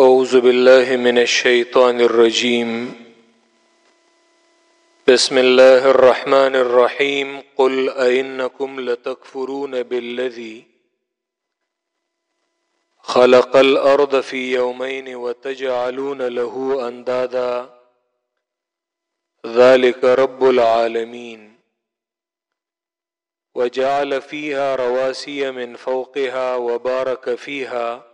أعوذ بالله من الشيطان الرجيم. بسم الله الرحمن الرحيم. قل أئنكم لتكفرون بالذي خلق الأرض في يومين وتجعلون له أندادا. ذلك رب العالمين. وجعل فيها رواسي من فوقها وبارك فيها.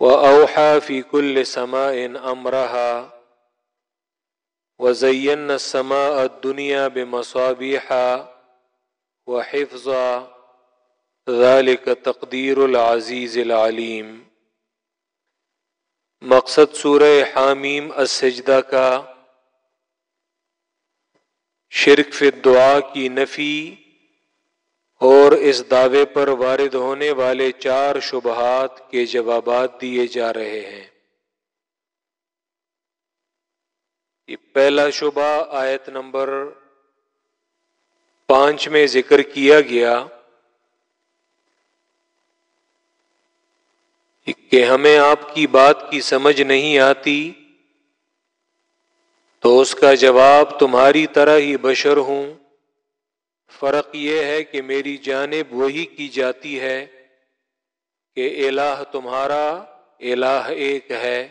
وأوحى في كل سماء أمرها وزينا السماء الدنيا بمصابيح وحفظا ذلك تقدير العزيز العليم۔ مقصد سورہ حامیم السجدہ کا شرک فی دعا کی نفی اور اس دعوے پر وارد ہونے والے چار شبہات کے جوابات دیے جا رہے ہیں۔ یہ پہلا شبہ آیت نمبر پانچ میں ذکر کیا گیا کہ ہمیں آپ کی بات کی سمجھ نہیں آتی تو اس کا جواب تمہاری طرح ہی بشر ہوں۔ فرق یہ ہے کہ میری جانب وہی کی جاتی ہے کہ الہ تمہارا الہ ایک ہے۔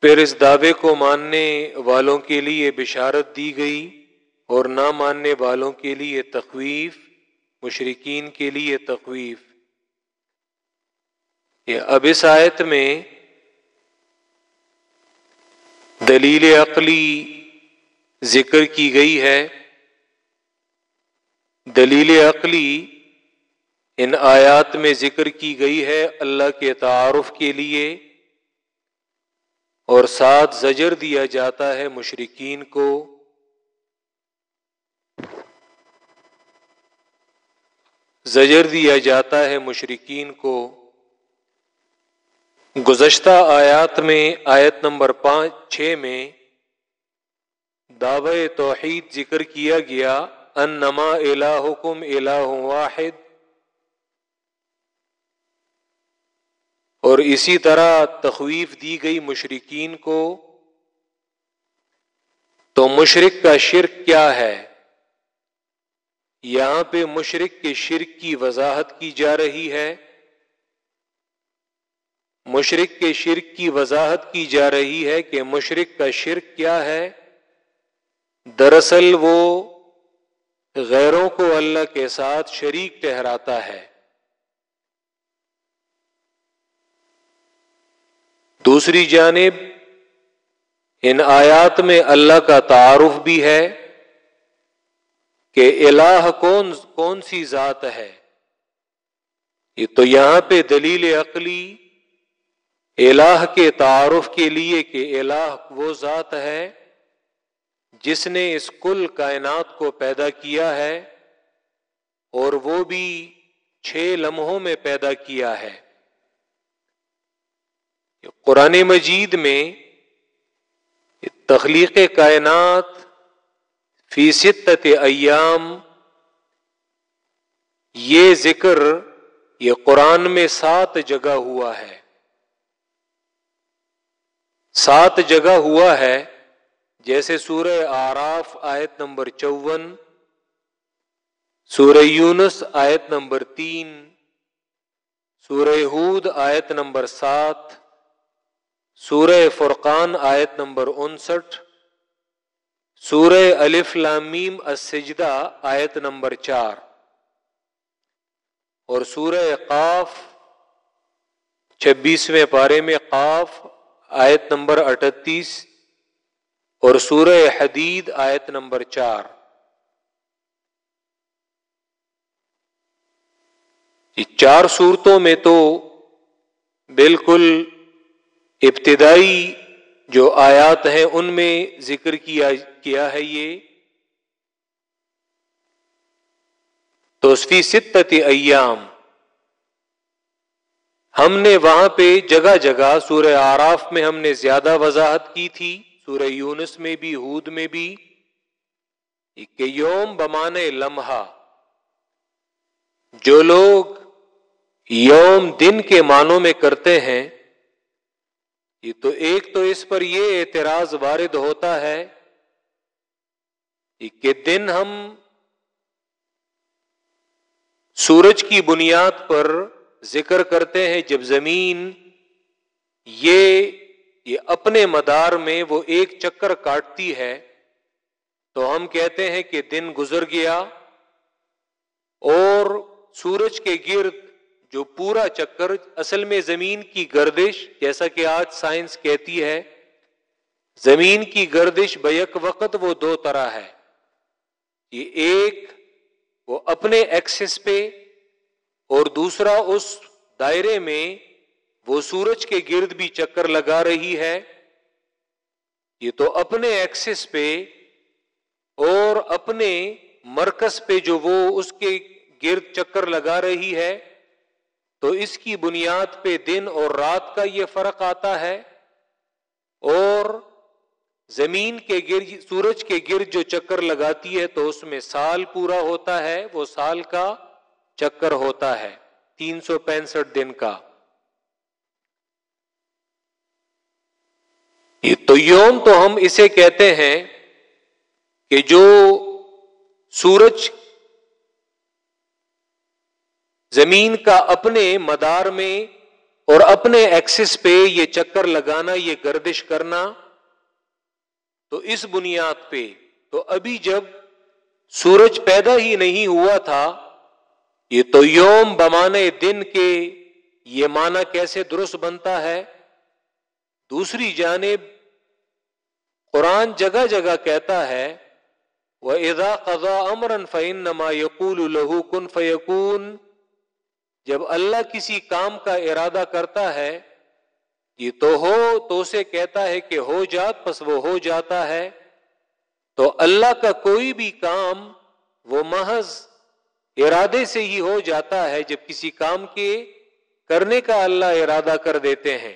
پھر اس دعوے کو ماننے والوں کے لیے بشارت دی گئی اور نہ ماننے والوں کے لیے تخویف مشرقین کے لیے تخویف۔ یہ اب اس آیت میں دلیل عقلی ذکر کی گئی ہے۔ دلیل عقلی ان آیات میں ذکر کی گئی ہے اللہ کے تعارف کے لیے اور ساتھ زجر دیا جاتا ہے مشرقین کو۔ زجر دیا جاتا ہے مشرقین کو۔ گزشتہ آیات میں آیت نمبر پانچ، چھ میں دعوی توحید ذکر کیا گیا ان نما الہکم الہ واحد۔ اور اسی طرح تخویف دی گئی مشرقین کو۔ تو مشرق کا شرک کیا ہے؟ یہاں پہ مشرق کے شرک کی وضاحت کی جا رہی ہے۔ مشرق کے شرک کی وضاحت کی جا رہی ہے کہ مشرق کا شرک کیا ہے۔ دراصل وہ غیروں کو اللہ کے ساتھ شریک ٹہراتا ہے۔ دوسری جانب، ان آیات میں اللہ کا تعارف بھی ہے کہ الہ کون کون سی ذات ہے۔ یہ تو یہاں پہ دلیل عقلی الہ کے تعارف کے لیے کہ الہ وہ ذات ہے۔ جس نے اس کل کائنات کو پیدا کیا ہے اور وہ بھی چھ لمحوں میں پیدا کیا ہے۔ قرآن مجید میں تخلیق کائنات فی ستت ایام یہ ذکر یہ قرآن میں سات جگہ ہوا ہے۔ سات جگہ ہوا ہے۔ جیسے سورہ آراف آیت نمبر چون، سورہ یونس آیت نمبر تین، سورہ ہود آیت نمبر سات، سورہ فرقان آیت نمبر انسٹھ، سورہ الف لامیم السجدہ آیت نمبر چار، اور سورہ قاف چھبیسویں پارے میں قاف آیت نمبر اٹھتیس اور سورہ حدید آیت نمبر چار۔ چار صورتوں میں تو بالکل ابتدائی جو آیات ہیں ان میں ذکر کیا کیا ہے یہ۔ توسفی ستت ایام۔ ہم نے وہاں پہ جگہ جگہ سورہ آراف میں ہم نے زیادہ وضاحت کی تھی۔ سورہ یونس میں بھی، ہود میں بھی کہ یوم بمانے لمحہ، جو لوگ یوم دن کے معنوں میں کرتے ہیں، یہ تو ایک تو اس پر یہ اعتراض وارد ہوتا ہے کہ دن ہم سورج کی بنیاد پر ذکر کرتے ہیں جب زمین، یہ یہ اپنے مدار میں وہ ایک چکر کاٹتی ہے، تو ہم کہتے ہیں کہ دن گزر گیا اور سورج کے گرد جو پورا چکر اصل میں زمین کی گردش، جیسا کہ آج سائنس کہتی ہے، زمین کی گردش بیک وقت وہ دو طرح ہے۔ یہ ایک وہ اپنے ایکسس پہ اور دوسرا اس دائرے میں وہ سورج کے گرد بھی چکر لگا رہی ہے۔ یہ تو اپنے ایکسس پہ اور اپنے مرکز پہ جو وہ اس کے گرد چکر لگا رہی ہے، تو اس کی بنیاد پہ دن اور رات کا یہ فرق آتا ہے۔ اور زمین کے گرد، سورج کے گرد جو چکر لگاتی ہے، تو اس میں سال پورا ہوتا ہے۔ وہ سال کا چکر ہوتا ہے، تین سو پینسٹھ دن کا۔ تو یوم تو ہم اسے کہتے ہیں کہ جو سورج زمین کا اپنے مدار میں اور اپنے ایکسس پہ یہ چکر لگانا، یہ گردش کرنا، تو اس بنیاد پہ، تو ابھی جب سورج پیدا ہی نہیں ہوا تھا، یہ تو یوم بمانے دن کے یہ معنی کیسے درست بنتا ہے؟ دوسری جانب قرآن جگہ جگہ کہتا ہے وہ ادا قزا امرن فعین نما یقول لہو کن فیقون جب اللہ کسی کام کا ارادہ کرتا ہے، یہ تو ہو، تو اسے کہتا ہے کہ ہو جات، پس وہ ہو جاتا ہے۔ تو اللہ کا کوئی بھی کام وہ محض ارادے سے ہی ہو جاتا ہے جب کسی کام کے کرنے کا اللہ ارادہ کر دیتے ہیں۔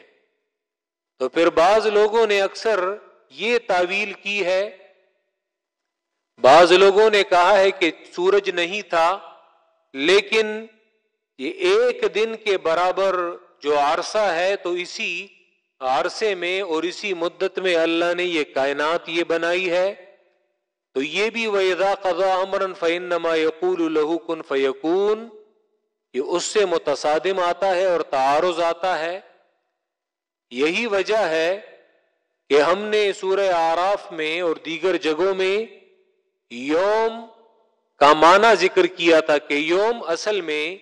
تو پھر بعض لوگوں نے اکثر یہ تعویل کی ہے۔ بعض لوگوں نے کہا ہے کہ سورج نہیں تھا، لیکن یہ ایک دن کے برابر جو عرصہ ہے تو اسی عرصے میں اور اسی مدت میں اللہ نے یہ کائنات یہ بنائی ہے۔ تو یہ بھی ویزا قزا امرن فعن نما یقول الہو کن فیقون یہ اس سے متصادم آتا ہے اور تعارض آتا ہے۔ یہی وجہ ہے کہ ہم نے سورہ آراف میں اور دیگر جگہوں میں یوم کا معنی ذکر کیا تھا کہ یوم اصل میں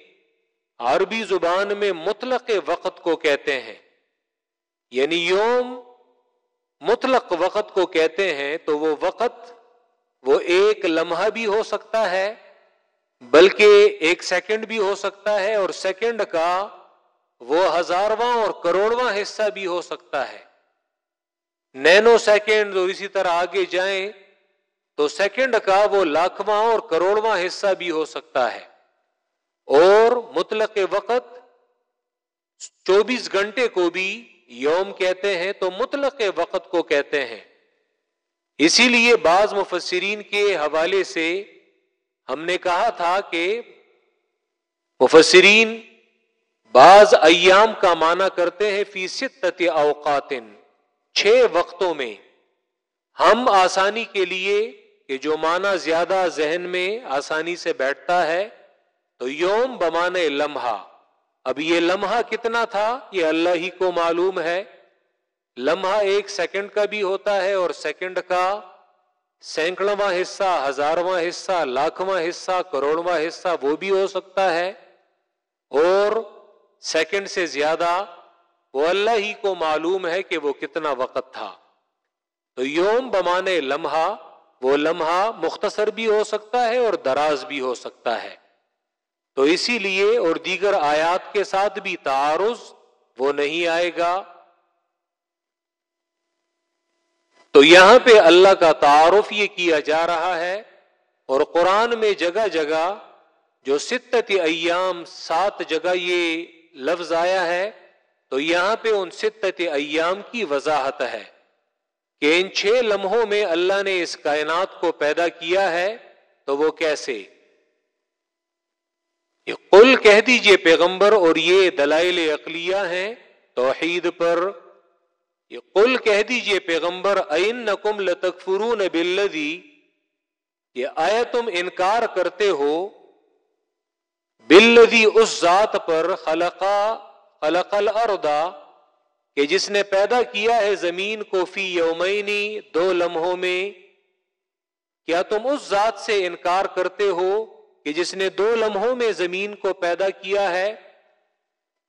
عربی زبان میں مطلق وقت کو کہتے ہیں۔ یعنی یوم مطلق وقت کو کہتے ہیں تو وہ وقت، وہ ایک لمحہ بھی ہو سکتا ہے، بلکہ ایک سیکنڈ بھی ہو سکتا ہے اور سیکنڈ کا وہ ہزارواں اور کروڑواں حصہ بھی ہو سکتا ہے۔ نینو سیکنڈ اور اسی طرح آگے جائیں تو سیکنڈ کا وہ لاکھواں اور کروڑواں حصہ بھی ہو سکتا ہے۔ اور مطلق وقت چوبیس گھنٹے کو بھی یوم کہتے ہیں تو مطلق وقت کو کہتے ہیں۔ اسی لیے بعض مفسرین کے حوالے سے ہم نے کہا تھا کہ مفسرین بعض ایام کا معنی کرتے ہیں فی ست اوقات چھ وقتوں میں ہم آسانی کے لیے کہ جو معنی زیادہ ذہن میں آسانی سے بیٹھتا ہے، تو یوم بمانے لمحہ۔ اب یہ لمحہ کتنا تھا؟ یہ اللہ ہی کو معلوم ہے۔ لمحہ ایک سیکنڈ کا بھی ہوتا ہے اور سیکنڈ کا سینکڑواں حصہ، ہزارواں حصہ، لاکھواں حصہ، کروڑواں حصہ وہ بھی ہو سکتا ہے۔ اور سیکنڈ سے زیادہ وہ اللہ ہی کو معلوم ہے کہ وہ کتنا وقت تھا۔ تو یوم بمانے لمحہ، وہ لمحہ مختصر بھی ہو سکتا ہے اور دراز بھی ہو سکتا ہے۔ تو اسی لیے اور دیگر آیات کے ساتھ بھی تعارض، وہ نہیں آئے گا۔ تو یہاں پہ اللہ کا تعارف یہ کیا جا رہا ہے اور قرآن میں جگہ جگہ جو ستت ایام، سات جگہ یہ لفظ آیا ہے تو یہاں پہ ان ستت ایام کی وضاحت ہے کہ ان چھ لمحوں میں اللہ نے اس کائنات کو پیدا کیا ہے تو وہ کیسے؟ یہ قل کہہ دیجیے پیغمبر اور یہ دلائل اقلیہ ہیں توحید پر۔ یہ قل کہہ دیجیے پیغمبر این نقم لتکفرون بلدی یہ آیا تم انکار کرتے ہو؟ بلدی اس ذات پر خلقا خلق الارضا کہ جس نے پیدا کیا ہے زمین کو فی یومینی دو لمحوں میں۔ کیا تم اس ذات سے انکار کرتے ہو کہ جس نے دو لمحوں میں زمین کو پیدا کیا ہے؟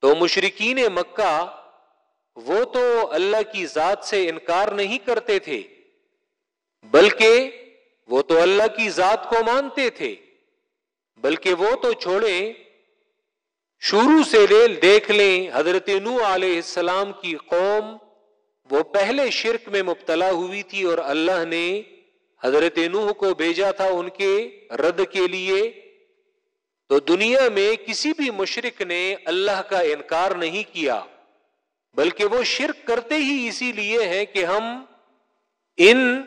تو مشرقین مکہ وہ تو اللہ کی ذات سے انکار نہیں کرتے تھے، بلکہ وہ تو اللہ کی ذات کو مانتے تھے۔ بلکہ وہ تو چھوڑیں شروع سے لے دیکھ لیں، حضرت نو علیہ السلام کی قوم وہ پہلے شرک میں مبتلا ہوئی تھی اور اللہ نے حضرت نوح کو بھیجا تھا ان کے رد کے لیے۔ تو دنیا میں کسی بھی مشرق نے اللہ کا انکار نہیں کیا، بلکہ وہ شرک کرتے ہی اسی لیے ہیں کہ ہم ان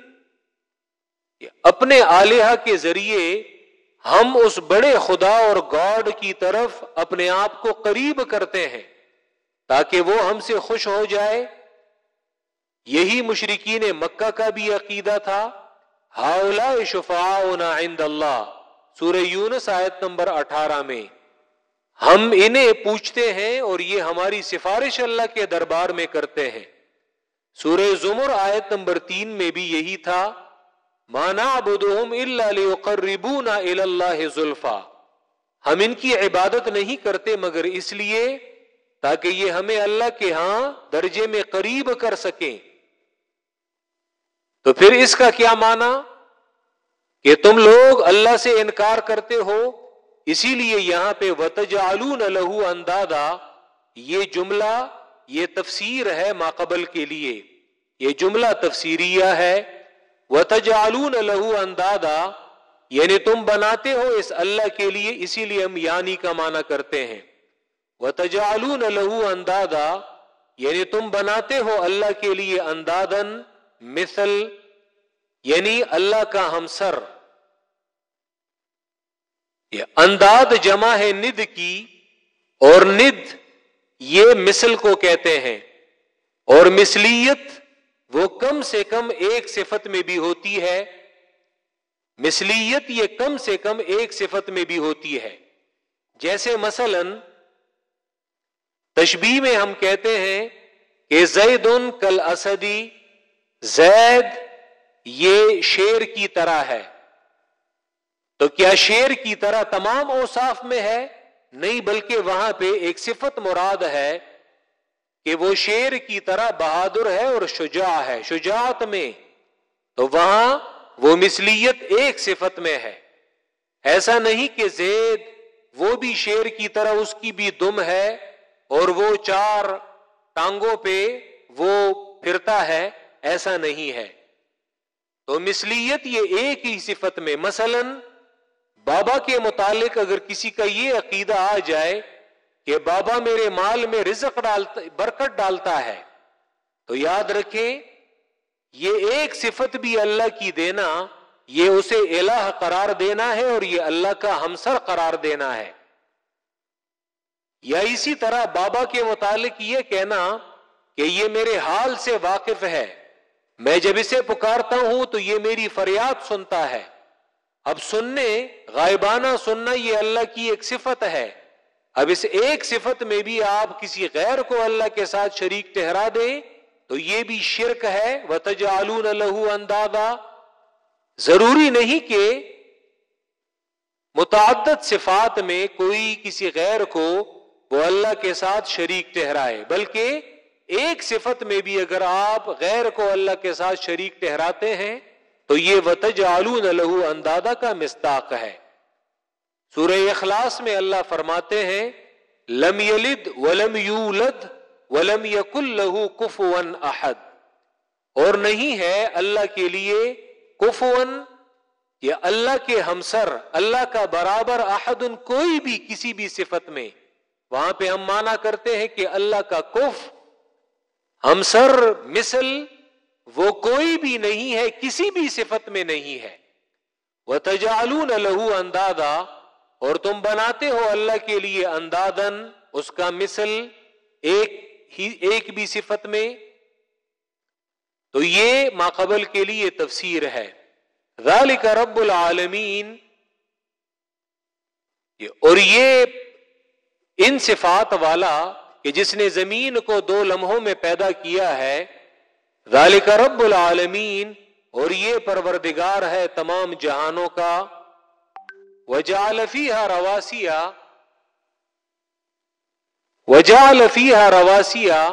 اپنے آلیہ کے ذریعے ہم اس بڑے خدا اور گاڈ کی طرف اپنے آپ کو قریب کرتے ہیں تاکہ وہ ہم سے خوش ہو جائے۔ یہی مشرقین مکہ کا بھی عقیدہ تھا۔ ہاؤلا شفا عند اللہ۔ سورہ یونس آیت نمبر اٹھارہ میں۔ ہم انہیں پوچھتے ہیں اور یہ ہماری سفارش اللہ کے دربار میں کرتے ہیں۔ سورہ زمر آیت نمبر تین میں بھی یہی تھا۔ مانا اللہ زلفا۔ ہم ان کی عبادت نہیں کرتے مگر اس لیے تاکہ یہ ہمیں اللہ کے ہاں درجے میں قریب کر سکیں۔ تو پھر اس کا کیا مانا کہ تم لوگ اللہ سے انکار کرتے ہو، اسی لیے یہاں پہ وتج لہو اندادا۔ یہ جملہ، یہ تفسیر ہے ماقبل کے لیے۔ یہ جملہ تفسیریہ ہے۔ وتج لہو اندادا یعنی تم بناتے ہو اس اللہ کے لیے، اسی لیے ہم یعنی کا معنی کرتے ہیں۔ وتج لہو اندادا یعنی تم بناتے ہو اللہ کے لیے اندادن مثل یعنی اللہ کا ہمسر۔ یہ انداد جمع ہے ند کی، اور ند یہ مثل کو کہتے ہیں۔ اور مثلیت وہ کم سے کم ایک صفت میں بھی ہوتی ہے۔ مثلیت یہ کم سے کم ایک صفت میں بھی ہوتی ہے۔ جیسے مثلا تشبیح میں ہم کہتے ہیں کہ زید ان کل اسدی زید یہ شیر کی طرح ہے۔ تو کیا شیر کی طرح تمام اوصاف میں ہے؟ نہیں، بلکہ وہاں پہ ایک صفت مراد ہے۔ کہ وہ شیر کی طرح بہادر ہے اور شجاع ہے، شجاعت میں۔ تو وہاں وہ مثلیت ایک صفت میں ہے۔ ایسا نہیں کہ زید وہ بھی شیر کی طرح اس کی بھی دم ہے اور وہ چار ٹانگوں پہ وہ پھرتا ہے، ایسا نہیں ہے۔ تو مثلیت یہ ایک ہی صفت میں، مثلاً بابا کے متعلق اگر کسی کا یہ عقیدہ آ جائے کہ بابا میرے مال میں رزق ڈالتا برکت ڈالتا ہے۔ تو یاد رکھیں، یہ ایک صفت بھی اللہ کی دینا، یہ اسے الہ قرار دینا ہے اور یہ اللہ کا ہمسر قرار دینا ہے۔ یا اسی طرح بابا کے متعلق یہ کہنا کہ یہ میرے حال سے واقف ہے۔ میں جب اسے پکارتا ہوں تو یہ میری فریاد سنتا ہے۔ اب سننے، غائبانہ سننا یہ اللہ کی ایک صفت ہے۔ اب اس ایک صفت میں بھی آپ کسی غیر کو اللہ کے ساتھ شریک ٹہرا دیں تو یہ بھی شرک ہے وہ تجالون لہو اندازہ۔ ضروری نہیں کہ متعدد صفات میں کوئی کسی غیر کو وہ اللہ کے ساتھ شریک ٹہرائے بلکہ ایک صفت میں بھی اگر آپ غیر کو اللہ کے ساتھ شریک ٹہراتے ہیں تو یہ وتج لہو اندادہ کا مستاق ہے۔ سورہ اخلاص میں اللہ فرماتے ہیں، لم یلد ولم یولد ولم یق لہو کفون احد۔ اور نہیں ہے اللہ کے لیے کفون یا اللہ کے ہمسر، اللہ کا برابر احد ان کوئی بھی کسی بھی صفت میں۔ وہاں پہ ہم مانا کرتے ہیں کہ اللہ کا کف، ہمسر، مثل، وہ کوئی بھی نہیں ہے، کسی بھی صفت میں نہیں ہے۔ وہ تجالون لہو اندادا اور تم بناتے ہو اللہ کے لیے اندادن اس کا مثل ایک ہی ایک بھی صفت میں۔ تو یہ ماقبل کے لیے تفسیر ہے۔ ذالک رب العالمین۔ اور یہ ان صفات والا کہ جس نے زمین کو دو لمحوں میں پیدا کیا ہے۔ ذالک رب العالمین۔ اور یہ پروردگار ہے تمام جہانوں کا۔ وجا لفیہ رواسیا وجا لفیہ رواسیا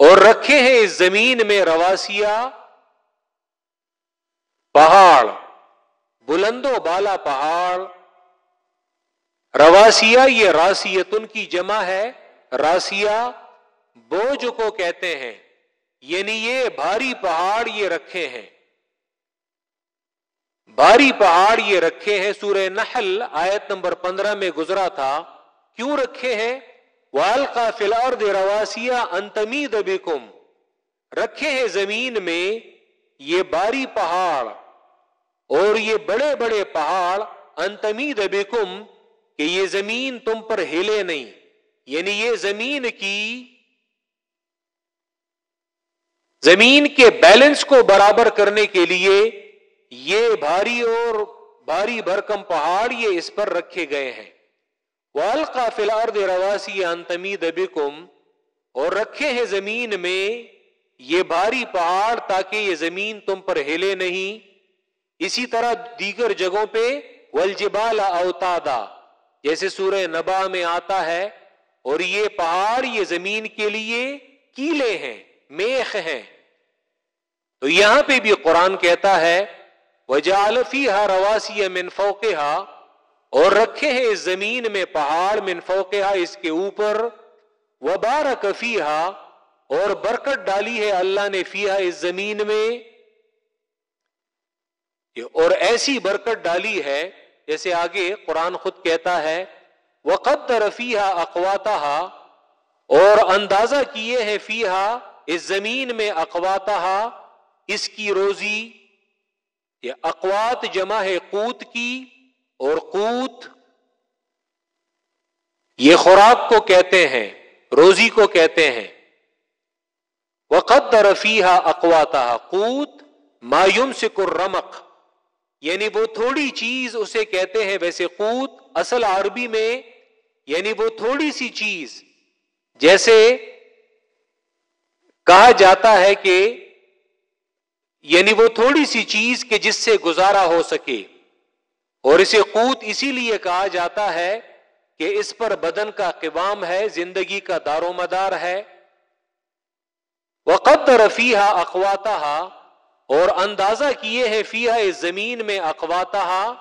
اور رکھے ہیں اس زمین میں رواسیا پہاڑ، بلند و بالا پہاڑ۔ رواسیا یہ راسیتن کی جمع ہے راسیا بوجھ کو کہتے ہیں یعنی یہ بھاری پہاڑ یہ رکھے ہیں۔ بھاری پہاڑ یہ رکھے ہیں، سورہ نحل آیت نمبر پندرہ میں گزرا تھا۔ کیوں رکھے ہیں؟ وال کا فلار رواسیا انتمی دبیکم رکھے ہیں زمین میں یہ باری پہاڑ اور یہ بڑے بڑے پہاڑ۔ انتمی دبیکم کہ یہ زمین تم پر ہلے نہیں۔ یعنی یہ زمین کی زمین کے بیلنس کو برابر کرنے کے لیے یہ بھاری اور بھاری بھرکم پہاڑ یہ اس پر رکھے گئے ہیں۔ والقا فلارد رواسی انتمی دبکم اور رکھے ہیں زمین میں یہ بھاری پہاڑ تاکہ یہ زمین تم پر ہلے نہیں۔ اسی طرح دیگر جگہوں پہ ولجبال اوتادا جیسے سورہ نبا میں آتا ہے۔ اور یہ پہاڑ یہ زمین کے لیے کیلے ہیں، میخ ہیں۔ تو یہاں پہ بھی قرآن کہتا ہے وجالفی ہا رواسی منفوق اور رکھے ہیں اس زمین میں پہاڑ منفوق اس کے اوپر وبار کفی اور برکت ڈالی ہے اللہ نے فیحا اس زمین میں۔ اور ایسی برکت ڈالی ہے، جیسے آگے قرآن خود کہتا ہے وہ قد رفیحا اقواتا اور اندازہ کیے ہیں فیحا اس زمین میں اقواتا اس کی روزی یہ اقوات جمع ہے قوت کی اور قوت یہ خوراک کو کہتے ہیں، روزی کو کہتے ہیں۔ وقت رفیحا اقواتا قوت مایوم سے رمک یعنی وہ تھوڑی چیز اسے کہتے ہیں ویسے قوت اصل عربی میں یعنی وہ تھوڑی سی چیز، جیسے کہا جاتا ہے کہ یعنی وہ تھوڑی سی چیز کہ جس سے گزارا ہو سکے۔ اور اسے قوت اسی لیے کہا جاتا ہے کہ اس پر بدن کا قوام ہے، زندگی کا دار و مدار ہے۔ وقت رفیحا اقواتا اور اندازہ کیے ہیں فیحا اس زمین میں اقواتا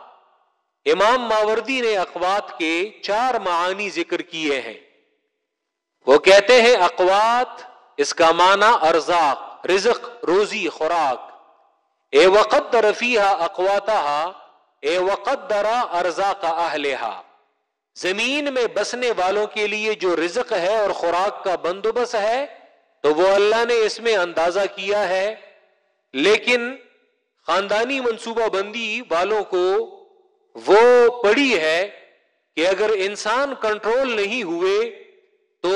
امام ماوردی نے اقوات کے چار معانی ذکر کیے ہیں۔ وہ کہتے ہیں اقوات اس کا معنی ارزاق، رزق، روزی، خوراک۔ اے وقت رفیحا اقواتا اے وقت درا ارزا کا اہلحا زمین میں بسنے والوں کے لیے جو رزق ہے اور خوراک کا بندوبست ہے، تو وہ اللہ نے اس میں اندازہ کیا ہے۔ لیکن خاندانی منصوبہ بندی والوں کو وہ پڑی ہے کہ اگر انسان کنٹرول نہیں ہوئے، تو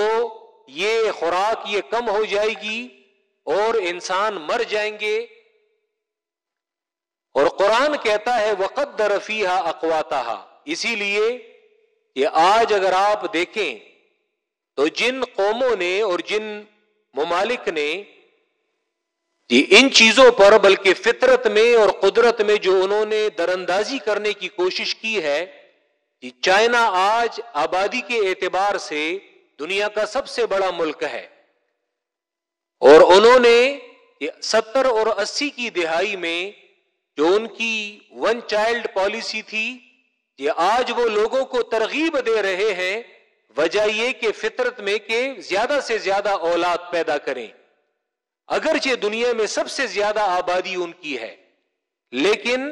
یہ خوراک یہ کم ہو جائے گی اور انسان مر جائیں گے۔ اور قرآن کہتا ہے وقت درفیہ اقواتا اسی لیے یہ آج اگر آپ دیکھیں تو جن قوموں نے اور جن ممالک نے ان چیزوں پر بلکہ فطرت میں اور قدرت میں جو انہوں نے درندازی کرنے کی کوشش کی ہے کہ چائنا آج آبادی کے اعتبار سے دنیا کا سب سے بڑا ملک ہے اور انہوں نے ستر اور اسی کی دہائی میں جو ان کی ون چائلڈ پالیسی تھی، یہ آج وہ لوگوں کو ترغیب دے رہے ہیں، وجہ یہ کہ فطرت میں کہ زیادہ سے زیادہ اولاد پیدا کریں۔ اگرچہ دنیا میں سب سے زیادہ آبادی ان کی ہے، لیکن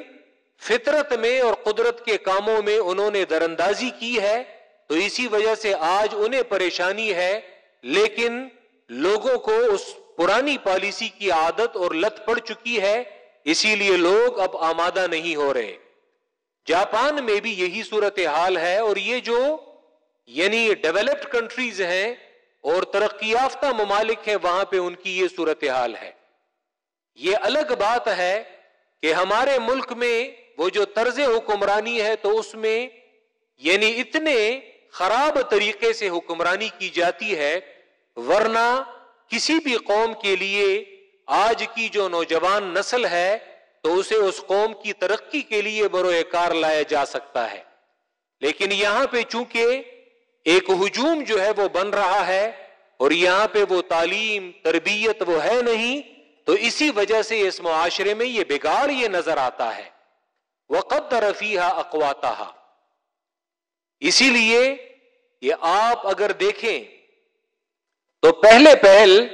فطرت میں اور قدرت کے کاموں میں انہوں نے درندازی کی ہے، تو اسی وجہ سے آج انہیں پریشانی ہے، لیکن لوگوں کو اس پرانی پالیسی کی عادت اور لت پڑ چکی ہے۔ اسی لیے لوگ اب آمادہ نہیں ہو رہے۔ جاپان میں بھی یہی صورت حال ہے اور یہ جو یعنی ڈیولپڈ کنٹریز ہیں اور ترقی یافتہ ممالک ہیں، وہاں پہ ان کی یہ صورت حال ہے۔ یہ الگ بات ہے کہ ہمارے ملک میں وہ جو طرز حکمرانی ہے تو اس میں یعنی اتنے خراب طریقے سے حکمرانی کی جاتی ہے، ورنہ کسی بھی قوم کے لیے آج کی جو نوجوان نسل ہے تو اسے اس قوم کی ترقی کے لیے بروئے کار لایا جا سکتا ہے۔ لیکن یہاں پہ چونکہ ایک ہجوم جو ہے وہ بن رہا ہے اور یہاں پہ وہ تعلیم، تربیت وہ ہے نہیں، تو اسی وجہ سے اس معاشرے میں یہ بگاڑ یہ نظر آتا ہے۔ وہ قد رفیح اقواتا اسی لیے یہ آپ اگر دیکھیں تو پہلے پہل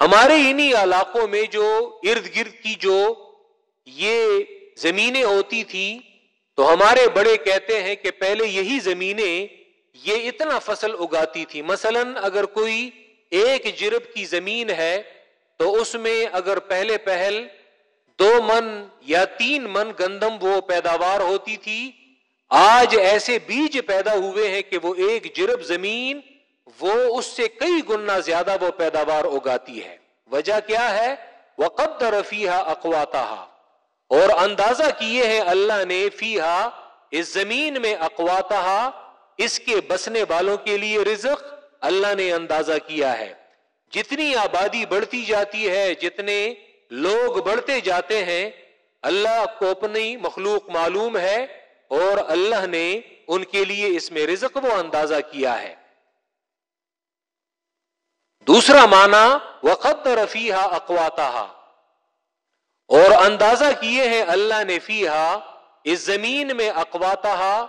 ہمارے انہی علاقوں میں جو ارد گرد کی جو یہ زمینیں ہوتی تھی، تو ہمارے بڑے کہتے ہیں کہ پہلے یہی زمینیں یہ اتنا فصل اگاتی تھی۔ مثلا اگر کوئی ایک جرب کی زمین ہے، تو اس میں اگر پہلے پہل دو من یا تین من گندم وہ پیداوار ہوتی تھی، آج ایسے بیج پیدا ہوئے ہیں کہ وہ ایک جرب زمین وہ اس سے کئی گنا زیادہ وہ پیداوار اگاتی ہے۔ وجہ کیا ہے؟ وہ قد رفیح اقواتا اور اندازہ کیے ہیں اللہ نے فیحا اس زمین میں اقواتا اس کے بسنے والوں کے لیے رزق۔ اللہ نے اندازہ کیا ہے۔ جتنی آبادی بڑھتی جاتی ہے، جتنے لوگ بڑھتے جاتے ہیں، اللہ کو اپنی مخلوق معلوم ہے اور اللہ نے ان کے لیے اس میں رزق وہ اندازہ کیا ہے۔ دوسرا معنی وقت رفیحا اقواتا اور اندازہ کیے ہیں اللہ نے فیحا اس زمین میں اقواتا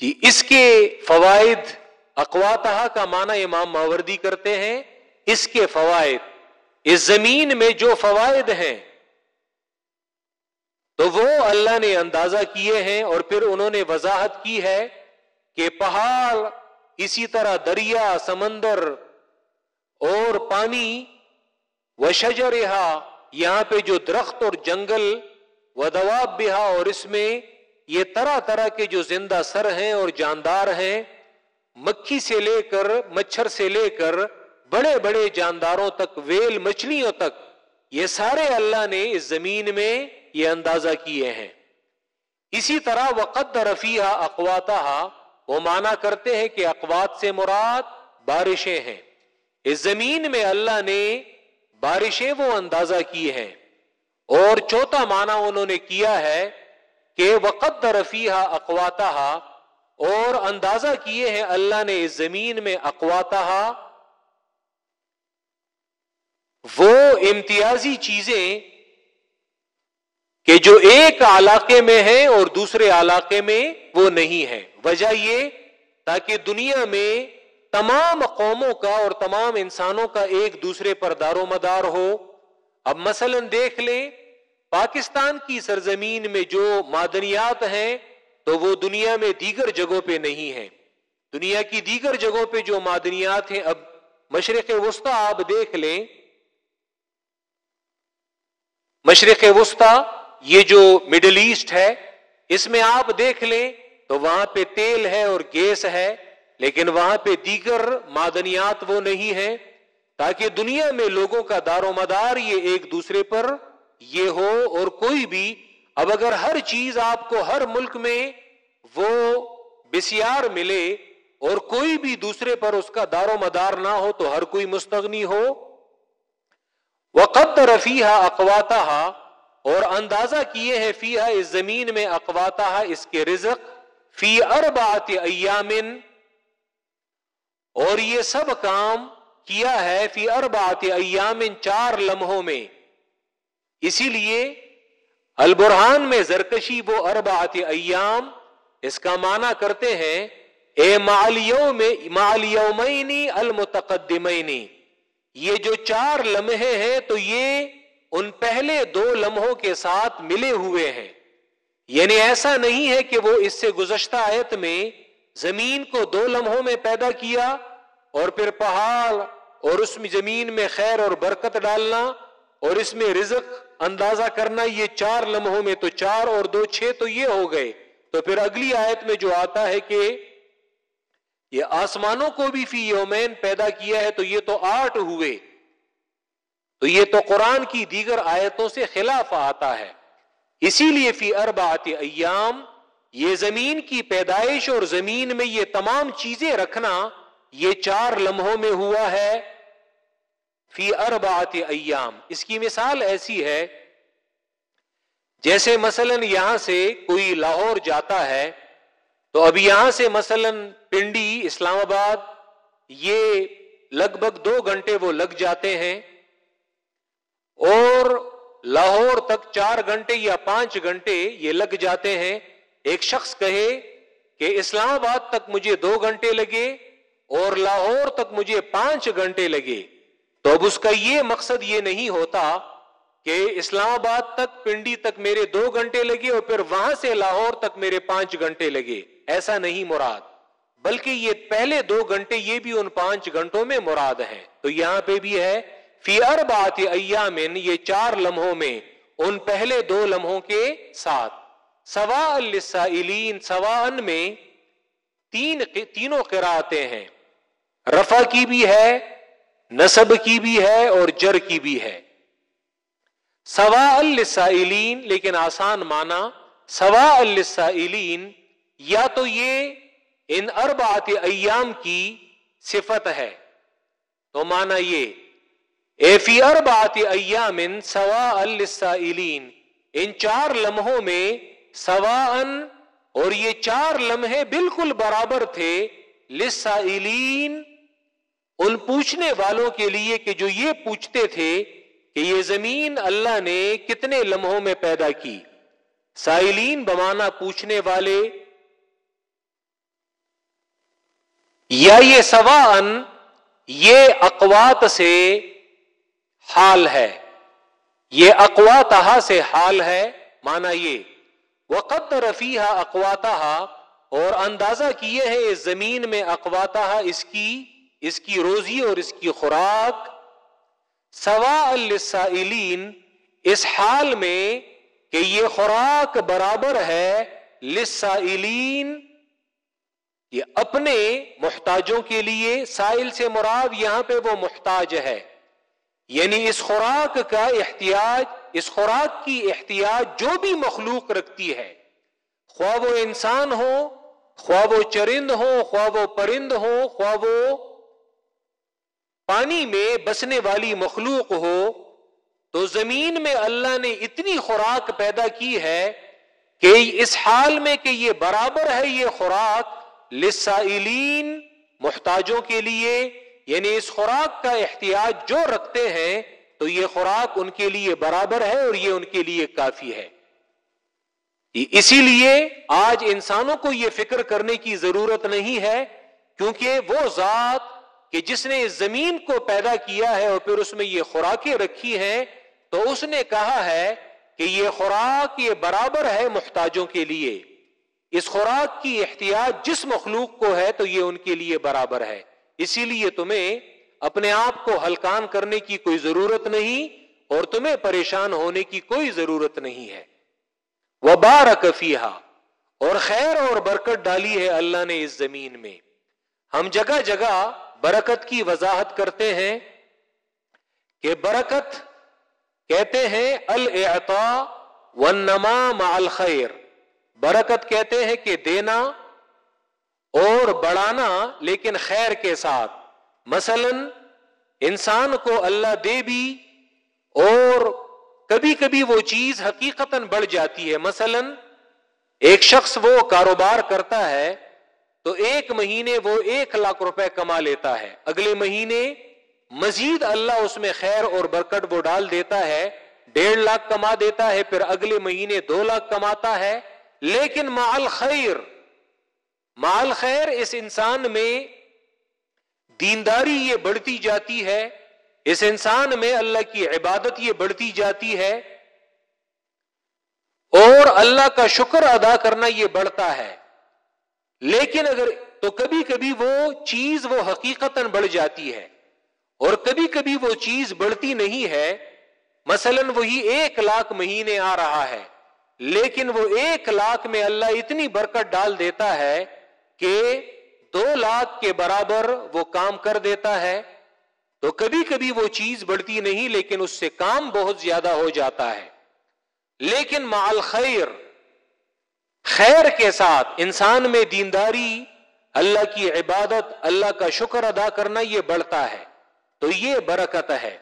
جی اس کے فوائد اقواتہ کا معنی امام ماوردی کرتے ہیں۔ اس کے فوائد، اس زمین میں جو فوائد ہیں، تو وہ اللہ نے اندازہ کیے ہیں اور پھر انہوں نے وضاحت کی ہے کہ پہاڑ اسی طرح دریا، سمندر اور پانی و شجر یہاں پہ جو درخت اور جنگل و دواب بہا اور اس میں یہ طرح طرح کے جو زندہ سر ہیں اور جاندار ہیں، مکھی سے لے کر، مچھر سے لے کر، بڑے بڑے جانداروں تک، ویل مچھلیوں تک، یہ سارے اللہ نے اس زمین میں یہ اندازہ کیے ہیں۔ اسی طرح وقت رفیع اقواتا وہ مانا کرتے ہیں کہ اقوات سے مراد بارشیں ہیں۔ اس زمین میں اللہ نے بارشیں وہ اندازہ کی ہیں۔ اور چوتھا مانا انہوں نے کیا ہے کہ وقت رفیح اقواتا اور اندازہ کیے ہیں اللہ نے اس زمین میں اقواتا وہ امتیازی چیزیں کہ جو ایک علاقے میں ہیں اور دوسرے علاقے میں وہ نہیں ہے وجہ یہ تاکہ دنیا میں تمام قوموں کا اور تمام انسانوں کا ایک دوسرے پر دار و مدار ہو۔ اب مثلا دیکھ لیں، پاکستان کی سرزمین میں جو معدنیات ہیں تو وہ دنیا میں دیگر جگہوں پہ نہیں ہیں۔ دنیا کی دیگر جگہوں پہ جو معدنیات ہیں، اب مشرق وسطی آپ دیکھ لیں۔ مشرق وسطی یہ جو مڈل ایسٹ ہے، اس میں آپ دیکھ لیں تو وہاں پہ تیل ہے اور گیس ہے، لیکن وہاں پہ دیگر معدنیات وہ نہیں ہے تاکہ دنیا میں لوگوں کا دار و مدار یہ ایک دوسرے پر یہ ہو اور کوئی بھی اب اگر ہر چیز آپ کو ہر ملک میں وہ بسیار ملے اور کوئی بھی دوسرے پر اس کا دار و مدار نہ ہو تو ہر کوئی مستغنی ہو۔ وہ قد رفیح اقواتا اور اندازہ کیے ہیں فیحا اس زمین میں اقواتا اس کے رزق فی اربات ایامن، اور یہ سب کام کیا ہے فی اربات ایامن چار لمحوں میں۔ اسی لیے البرحان میں زرکشی وہ اربات ایام، اس کا معنی کرتے ہیں، اے مالیوں میں مالیومینی المتقدمینی یہ جو چار لمحے ہیں تو یہ ان پہلے دو لمحوں کے ساتھ ملے ہوئے ہیں۔ یعنی ایسا نہیں ہے کہ وہ اس سے گزشتہ آیت میں زمین کو دو لمحوں میں پیدا کیا اور پھر پہاڑ اور اس میں زمین میں خیر اور برکت ڈالنا اور اس میں رزق اندازہ کرنا، یہ چار لمحوں میں تو چار اور دو چھ تو یہ ہو گئے۔ تو پھر اگلی آیت میں جو آتا ہے کہ یہ آسمانوں کو بھی فی یومین پیدا کیا ہے، تو یہ تو آٹھ ہوئے۔ تو یہ تو قرآن کی دیگر آیتوں سے خلاف آتا ہے۔ اسی لیے فی اربات ایام یہ زمین کی پیدائش اور زمین میں یہ تمام چیزیں رکھنا یہ چار لمحوں میں ہوا ہے۔ فی اربات ایام۔ اس کی مثال ایسی ہے، جیسے مثلا یہاں سے کوئی لاہور جاتا ہے، تو اب یہاں سے مثلا پنڈی، اسلام آباد، یہ لگ بھگ دو گھنٹے وہ لگ جاتے ہیں۔ اور لاہور تک چار گھنٹے یا پانچ گھنٹے یہ لگ جاتے ہیں۔ ایک شخص کہے کہ اسلام آباد تک مجھے دو گھنٹے لگے اور لاہور تک مجھے پانچ گھنٹے لگے۔ تو اب اس کا یہ مقصد یہ نہیں ہوتا کہ اسلام آباد تک پنڈی تک میرے دو گھنٹے لگے اور پھر وہاں سے لاہور تک میرے پانچ گھنٹے لگے۔ ایسا نہیں مراد۔ بلکہ یہ پہلے دو گھنٹے یہ بھی ان پانچ گھنٹوں میں مراد ہے۔ تو یہاں پہ بھی ہے فی اربات ایامن، یہ چار لمحوں میں، ان پہلے دو لمحوں کے ساتھ۔ سوا السائلین سوا ان میں تین تینوں قرآتے ہیں۔ رفا کی بھی ہے، نصب کی بھی ہے اور جر کی بھی ہے۔ سوا السائلین لیکن آسان مانا سوا السائلین یا تو یہ ان اربات ایام کی صفت ہے۔ تو مانا یہ اے فی اربات ایام سوا السائلین ان چار لمحوں میں سوا ان اور یہ چار لمحے بالکل برابر تھے لسائلین ان پوچھنے والوں کے لیے کہ جو یہ پوچھتے تھے کہ یہ زمین اللہ نے کتنے لمحوں میں پیدا کی۔ سائلین بمانا پوچھنے والے، یا یہ سوان یہ اقوات سے حال ہے۔ یہ اقواتہ سے حال ہے۔ مانا یہ وقت رفیح اقواتہ اور اندازہ کیے ہیں اس زمین میں اقواتہ اس کی اس کی روزی اور اس کی خوراک۔ سوا السائلین اس حال میں کہ یہ خوراک برابر ہے لسائلین یہ اپنے محتاجوں کے لیے، سائل سے مراد یہاں پہ وہ محتاج ہے۔ یعنی اس خوراک کا احتیاج، اس خوراک کی احتیاج جو بھی مخلوق رکھتی ہے، خواہ وہ انسان ہو، خواہ وہ چرند ہو، خواہ وہ پرند ہو، خواہ وہ پانی میں بسنے والی مخلوق ہو، تو زمین میں اللہ نے اتنی خوراک پیدا کی ہے کہ اس حال میں کہ یہ برابر ہے یہ خوراک لسائلین، محتاجوں کے لیے یعنی اس خوراک کا احتیاط جو رکھتے ہیں، تو یہ خوراک ان کے لیے برابر ہے اور یہ ان کے لیے کافی ہے۔ اسی لیے آج انسانوں کو یہ فکر کرنے کی ضرورت نہیں ہے، کیونکہ وہ ذات کہ جس نے اس زمین کو پیدا کیا ہے اور پھر اس میں یہ خوراکیں رکھی ہیں، تو اس نے کہا ہے کہ یہ خوراک یہ برابر ہے محتاجوں کے لیے۔ اس خوراک کی احتیاط جس مخلوق کو ہے، تو یہ ان کے لیے برابر ہے۔ اسی لیے تمہیں اپنے آپ کو ہلکان کرنے کی کوئی ضرورت نہیں اور تمہیں پریشان ہونے کی کوئی ضرورت نہیں ہے۔ وہ بار اور خیر اور برکت ڈالی ہے اللہ نے اس زمین میں۔ ہم جگہ جگہ برکت کی وضاحت کرتے ہیں کہ برکت کہتے ہیں الاعطاء والنما مع الخیر۔ برکت کہتے ہیں کہ دینا اور بڑھانا لیکن خیر کے ساتھ۔ مثلا، انسان کو اللہ دے بھی اور کبھی کبھی وہ چیز حقیقت بڑھ جاتی ہے۔ مثلا، ایک شخص وہ کاروبار کرتا ہے تو ایک مہینے وہ ایک لاکھ روپے کما لیتا ہے۔ اگلے مہینے مزید اللہ اس میں خیر اور برکت وہ ڈال دیتا ہے۔ ڈیڑھ لاکھ کما دیتا ہے، پھر اگلے مہینے دو لاکھ کماتا ہے۔ لیکن مال خیر مال خیر اس انسان میں دینداری یہ بڑھتی جاتی ہے، اس انسان میں اللہ کی عبادت یہ بڑھتی جاتی ہے اور اللہ کا شکر ادا کرنا یہ بڑھتا ہے۔ لیکن اگر تو کبھی کبھی وہ چیز وہ حقیقت بڑھ جاتی ہے اور کبھی کبھی وہ چیز بڑھتی نہیں ہے، مثلا وہی ایک لاکھ مہینے آ رہا ہے، لیکن وہ ایک لاکھ میں اللہ اتنی برکت ڈال دیتا ہے کہ دو لاکھ کے برابر وہ کام کر دیتا ہے تو کبھی کبھی وہ چیز بڑھتی نہیں لیکن اس سے کام بہت زیادہ ہو جاتا ہے۔ لیکن مال خیر خیر کے ساتھ انسان میں دینداری، اللہ کی عبادت، اللہ کا شکر ادا کرنا یہ بڑھتا ہے، تو یہ برکت ہے۔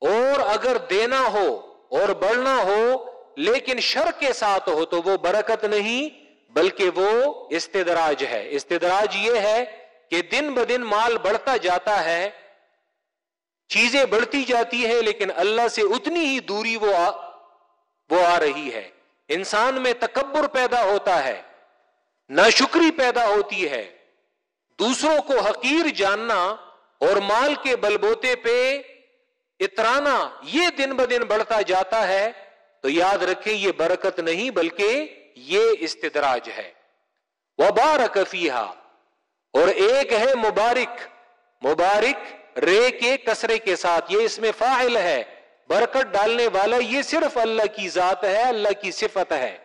اور اگر دینا ہو اور بڑھنا ہو لیکن شر کے ساتھ ہو تو وہ برکت نہیں بلکہ وہ استدراج ہے۔ استدراج یہ ہے کہ دن بدن مال بڑھتا جاتا ہے، چیزیں بڑھتی جاتی ہے لیکن اللہ سے اتنی ہی دوری وہ آ وہ آ رہی ہے۔ انسان میں تکبر پیدا ہوتا ہے، ناشکری پیدا ہوتی ہے۔ دوسروں کو حقیر جاننا اور مال کے بلبوتے پہ اترانا، یہ دن بدن بڑھتا جاتا ہے۔ تو یاد رکھیں، یہ برکت نہیں، بلکہ یہ استدراج ہے۔ وہ بارک اور ایک ہے مبارک۔ مبارک رے کے کسرے کے ساتھ۔ یہ اس میں فاعل ہے۔ برکت ڈالنے والا یہ صرف اللہ کی ذات ہے، اللہ کی صفت ہے۔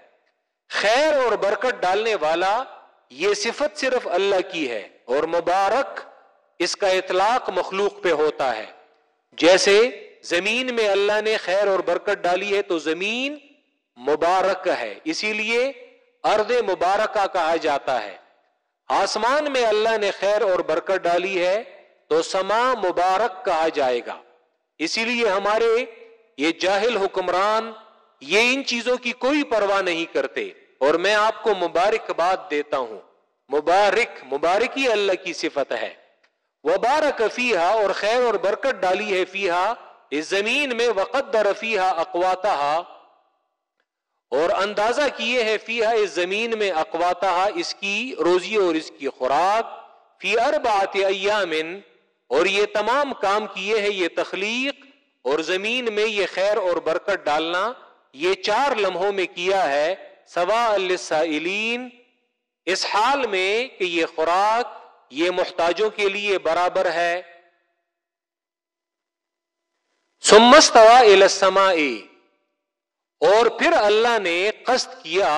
خیر اور برکت ڈالنے والا یہ صفت صرف اللہ کی ہے۔ اور مبارک اس کا اطلاق مخلوق پہ ہوتا ہے۔ جیسے زمین میں اللہ نے خیر اور برکت ڈالی ہے تو زمین مبارک ہے۔ اسی لیے ارد مبارکہ کہا جاتا ہے۔ آسمان میں اللہ نے خیر اور برکت ڈالی ہے تو سما مبارک کہا جائے گا۔ اسی لیے ہمارے یہ جاہل حکمران یہ ان چیزوں کی کوئی پرواہ نہیں کرتے۔ اور میں آپ کو مبارک بات دیتا ہوں۔ مبارک مبارک ہی اللہ کی صفت ہے۔ وبارک فیحا اور خیر اور برکت ڈالی ہے فیحا اس زمین میں وقت رفیحا اقواتا اور اندازہ کیے ہیں فیحا اس زمین میں اقواتا اس کی روزی اور اس کی خوراک، فی اربعت ایامن، اور یہ تمام کام کیے ہیں، یہ تخلیق، اور زمین میں یہ خیر اور برکت ڈالنا یہ چار لمحوں میں کیا ہے سوا السائلین اس حال میں کہ یہ خوراک یہ محتاجوں کے لیے برابر ہے۔ سمستوا السما اور پھر اللہ نے قصد کیا،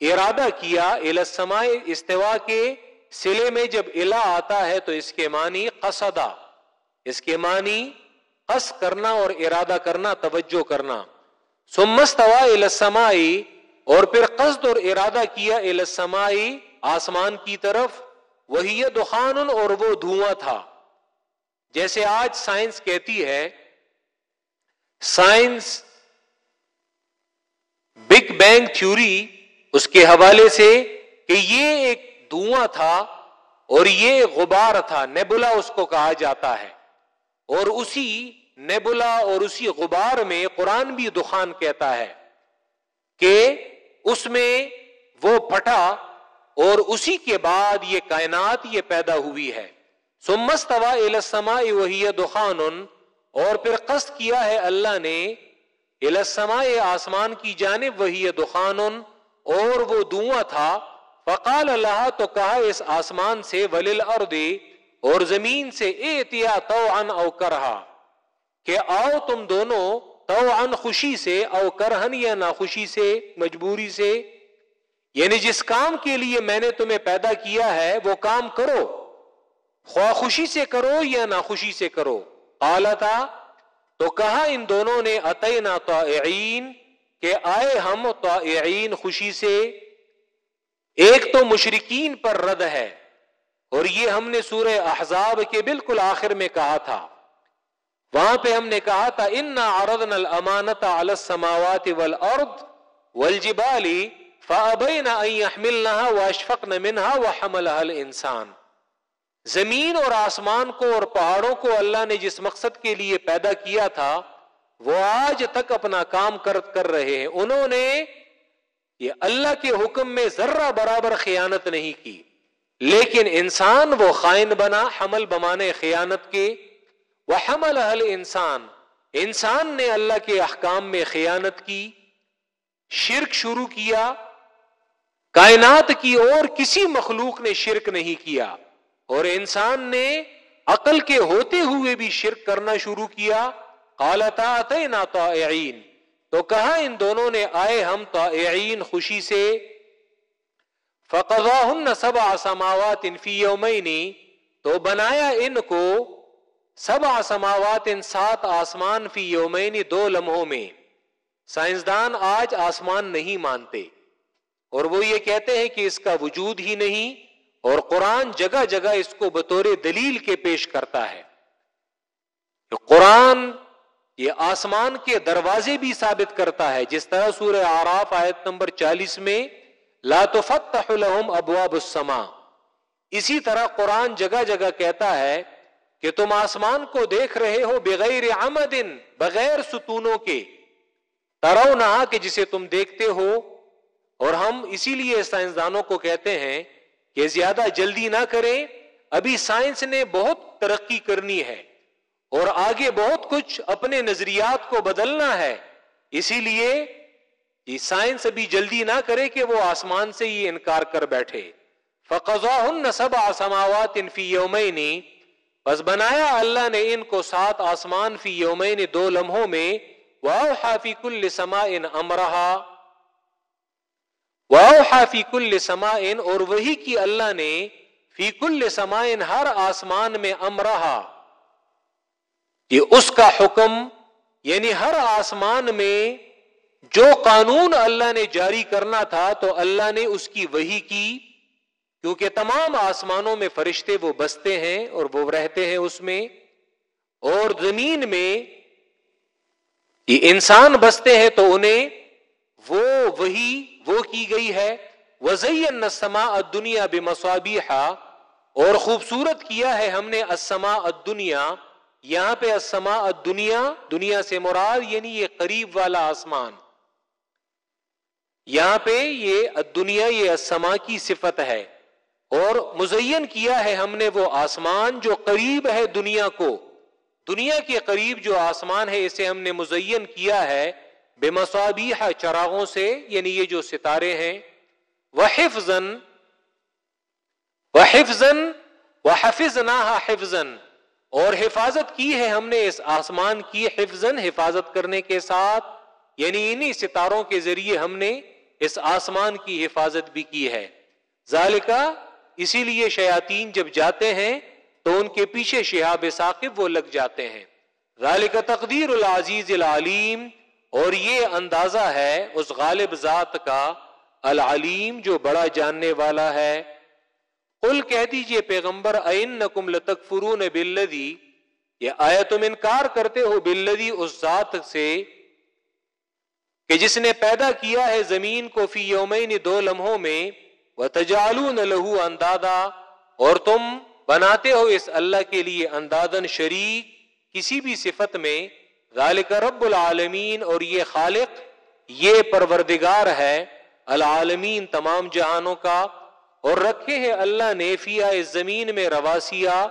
ارادہ کیا السما استوا کے سلے میں جب الا آتا ہے تو اس کے معنی قصدا، اس کے معنی قص کرنا اور ارادہ کرنا، توجہ کرنا۔ سمستوا السمائی اور پھر قصد اور ارادہ کیا السمائی آسمان کی طرف، وہی دخان اور وہ دھواں تھا۔ جیسے آج سائنس کہتی ہے، سائنس بگ بینگ تھیوری اس کے حوالے سے کہ یہ ایک دھواں تھا اور یہ غبار تھا نیبولا اس کو کہا جاتا ہے۔ اور اسی نیبولا اور اسی غبار میں قرآن بھی دخان کہتا ہے کہ اس میں وہ پھٹا اور اسی کے بعد یہ کائنات یہ پیدا ہوئی ہے۔ سمستوا وہی دخان اور پھر قصد کیا ہے اللہ نے السما آسمان کی جانب وہی دخان اور وہ دعا تھا۔ فقال اللہ تو کہا، اس آسمان سے ولیل اور دے اور زمین سے اے تو ان او کرہا۔ کہ آؤ تم دونوں تو ان خوشی سے او کرہن یا ناخوشی سے، مجبوری سے۔ یعنی جس کام کے لیے میں نے تمہیں پیدا کیا ہے، وہ کام کرو۔ خواہ خوشی سے کرو یا ناخوشی سے کرو۔ آلتا تو کہا ان دونوں نے، اتینا طائعین، کہ آئے ہم طائعین خوشی سے۔ ایک تو مشرقین پر رد ہے، اور یہ ہم نے سورہ احزاب کے بالکل آخر میں کہا تھا۔ وہاں پہ ہم نے کہا تھا ان اردن المانت السماوات والارض والجبالی انسان زمین اور آسمان کو اور پہاڑوں کو اللہ نے جس مقصد کے لیے پیدا کیا تھا، وہ آج تک اپنا کام کر کر رہے ہیں۔ انہوں نے یہ اللہ کے حکم میں ذرہ برابر خیانت نہیں کی، لیکن انسان وہ خائن بنا، حمل بمانے خیانت کے۔ وہ حمل حل انسان انسان نے اللہ کے احکام میں خیانت کی، شرک شروع کیا، کائنات کی اور کسی مخلوق نے شرک نہیں کیا۔ اور انسان نے عقل کے ہوتے ہوئے بھی شرک کرنا شروع کیا۔ کالتا نا تو کہا ان دونوں نے، آئے ہم تو خوشی سے۔ فقضاہن سبع سماوات فی یومینی تو بنایا ان کو سبع سماوات ان سات آسمان فی یومینی دو لمحوں میں۔ سائنسدان آج آسمان نہیں مانتے۔ اور وہ یہ کہتے ہیں کہ اس کا وجود ہی نہیں۔ اور قرآن جگہ جگہ اس کو بطور دلیل کے پیش کرتا ہے۔ قرآن یہ آسمان کے دروازے بھی ثابت کرتا ہے۔ جس طرح سورہ آراف آیت نمبر چالیس میں، لا تفتح لهم ابواب السماء۔ اسی طرح قرآن جگہ جگہ کہتا ہے کہ تم آسمان کو دیکھ رہے ہو بغیر عمد، بغیر ستونوں کے۔ ترو نہ کہ جسے تم دیکھتے ہو۔ اور ہم اسی لیے سائنسدانوں کو کہتے ہیں کہ زیادہ جلدی نہ کریں، ابھی سائنس نے بہت ترقی کرنی ہے اور آگے بہت کچھ اپنے نظریات کو بدلنا ہے۔ اسی لیے یہ سائنس ابھی جلدی نہ کرے کہ وہ آسمان سے ہی انکار کر بیٹھے۔ سب آسماوات فی یومینی بس بنایا اللہ نے ان کو سات آسمان فی یومین دو لمحوں میں۔ واؤ حافی کل سما ان امرہا واؤ حافی کل سما اور وہی کی اللہ نے فی کل سما ہر آسمان میں امرہا یہ اس کا حکم یعنی ہر آسمان میں جو قانون اللہ نے جاری کرنا تھا، تو اللہ نے اس کی وہی کی۔ کیونکہ تمام آسمانوں میں فرشتے وہ بستے ہیں اور وہ رہتے ہیں اس میں۔ اور زمین میں یہ انسان بستے ہیں، تو انہیں وہ وہی وہ کی گئی ہے وزین سما دنیا بے اور خوبصورت کیا ہے ہم نے اسما دنیا یہاں پہ اسما دنیا دنیا سے مراد یعنی یہ قریب والا آسمان۔ یہاں پہ یہ دنیا یہ اسما کی صفت ہے۔ اور مزین کیا ہے ہم نے وہ آسمان جو قریب ہے دنیا کو۔ دنیا کے قریب جو آسمان ہے، اسے ہم نے مزین کیا ہے۔ بے مسابی چراغوں سے یعنی یہ جو ستارے ہیں وہ حفظن وہ حفظن وہ حفظ حفظن اور حفاظت کی ہے ہم نے اس آسمان کی حفظن حفاظت کرنے کے ساتھ۔ یعنی انہی ستاروں کے ذریعے ہم نے اس آسمان کی حفاظت بھی کی ہے۔ ذالکا اسی لیے شیاتین جب جاتے ہیں، تو ان کے پیچھے شہاب ثاقب وہ لگ جاتے ہیں۔ ذالک تقدیر العزیز العلیم۔ اور یہ اندازہ ہے اس غالب ذات کا العلیم جو بڑا جاننے والا ہے۔ قل کہہ دیجیے پیغمبر این نکم لتک بلدی یہ آیا تم انکار کرتے ہو بلدی اس ذات سے کہ جس نے پیدا کیا ہے زمین کو فی یومین دو لمحوں میں وہ تجالون لہو اندادا اور تم بناتے ہو اس اللہ کے لیے اندادن شریک کسی بھی صفت میں۔ ذالک رب العالمین اور یہ خالق، یہ پروردگار ہے، العالمین تمام جہانوں کا، اور رکھے ہیں اللہ نے فیا اس زمین میں رواسیا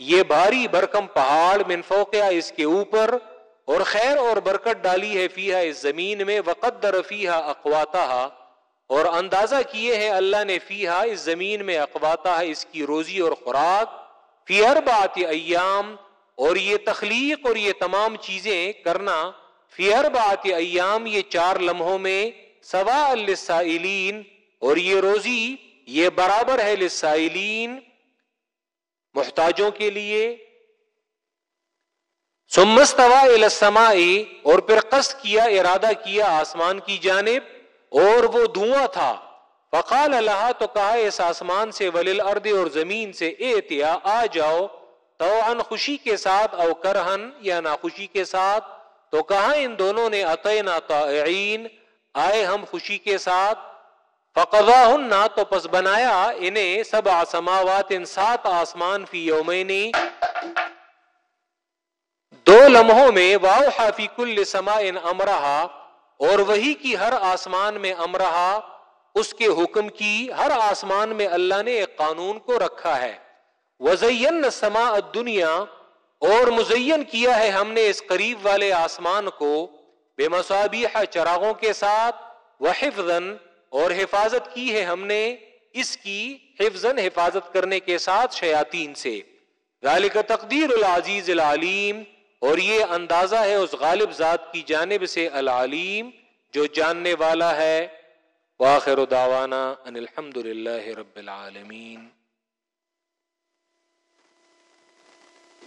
یہ بھاری برکم پہاڑ من فوقیا اس کے اوپر، اور خیر اور برکت ڈالی ہے فیحا اس زمین میں وقت رفیحا اقواتا اور اندازہ کیے ہیں اللہ نے فیحا اس زمین میں اقواتا ہے اس کی روزی اور خوراک، فی ہر بات ایام اور یہ تخلیق اور یہ تمام چیزیں کرنا فی ہر بات ایام یہ چار لمحوں میں سوا السائلین اور یہ روزی یہ برابر ہے لسائلین محتاجوں کے لیے۔ سمستوا السمائی اور پھر قصد کیا، ارادہ کیا آسمان کی جانب اور وہ دھواں تھا۔ فقال اللہ تو کہا، اس آسمان سے ولیل ارد اور زمین سے، اے آ جاؤ۔ تو ان خوشی کے ساتھ او کرہن یا ناخوشی کے ساتھ، تو کہا ان دونوں نے اتینا طائعین، آئے ہم خوشی کے ساتھ؟ فقضاہن تو پس بنایا انہیں سب آسماوات ان سات آسمان فی یومینی دو لمحوں میں واؤ حافی کل سما ان امرہا، اور وہی کی ہر آسمان میں امرہا، اس کے حکم کی ہر آسمان میں اللہ نے ایک قانون کو رکھا ہے۔ وزین سما دنیا اور مزین کیا ہے ہم نے اس قریب والے آسمان کو بے مسابیح چراغوں کے ساتھ وہ اور حفاظت کی ہے ہم نے، اس کی حفظ حفاظت کرنے کے ساتھ شیاتین سے۔ غالب تقدیر العزیز العلیم اور یہ اندازہ ہے اس غالب ذات کی جانب سے العلیم، جو جاننے والا ہے۔ واخر دعوانا ان الحمد رب العالمین